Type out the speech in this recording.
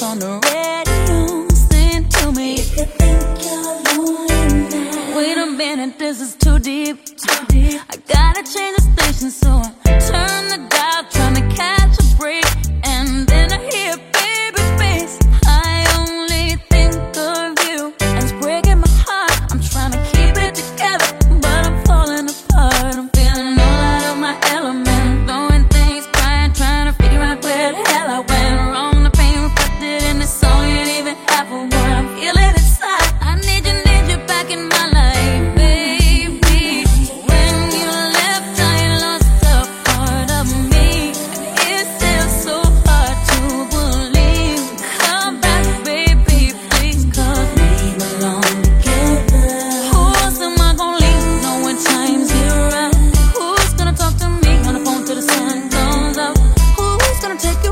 on the radio. Send to me. If you think you're lonely now. Wait a minute, this is too deep. Too deep. I gotta change the station, so I turn the dial, trying to catch a break. take the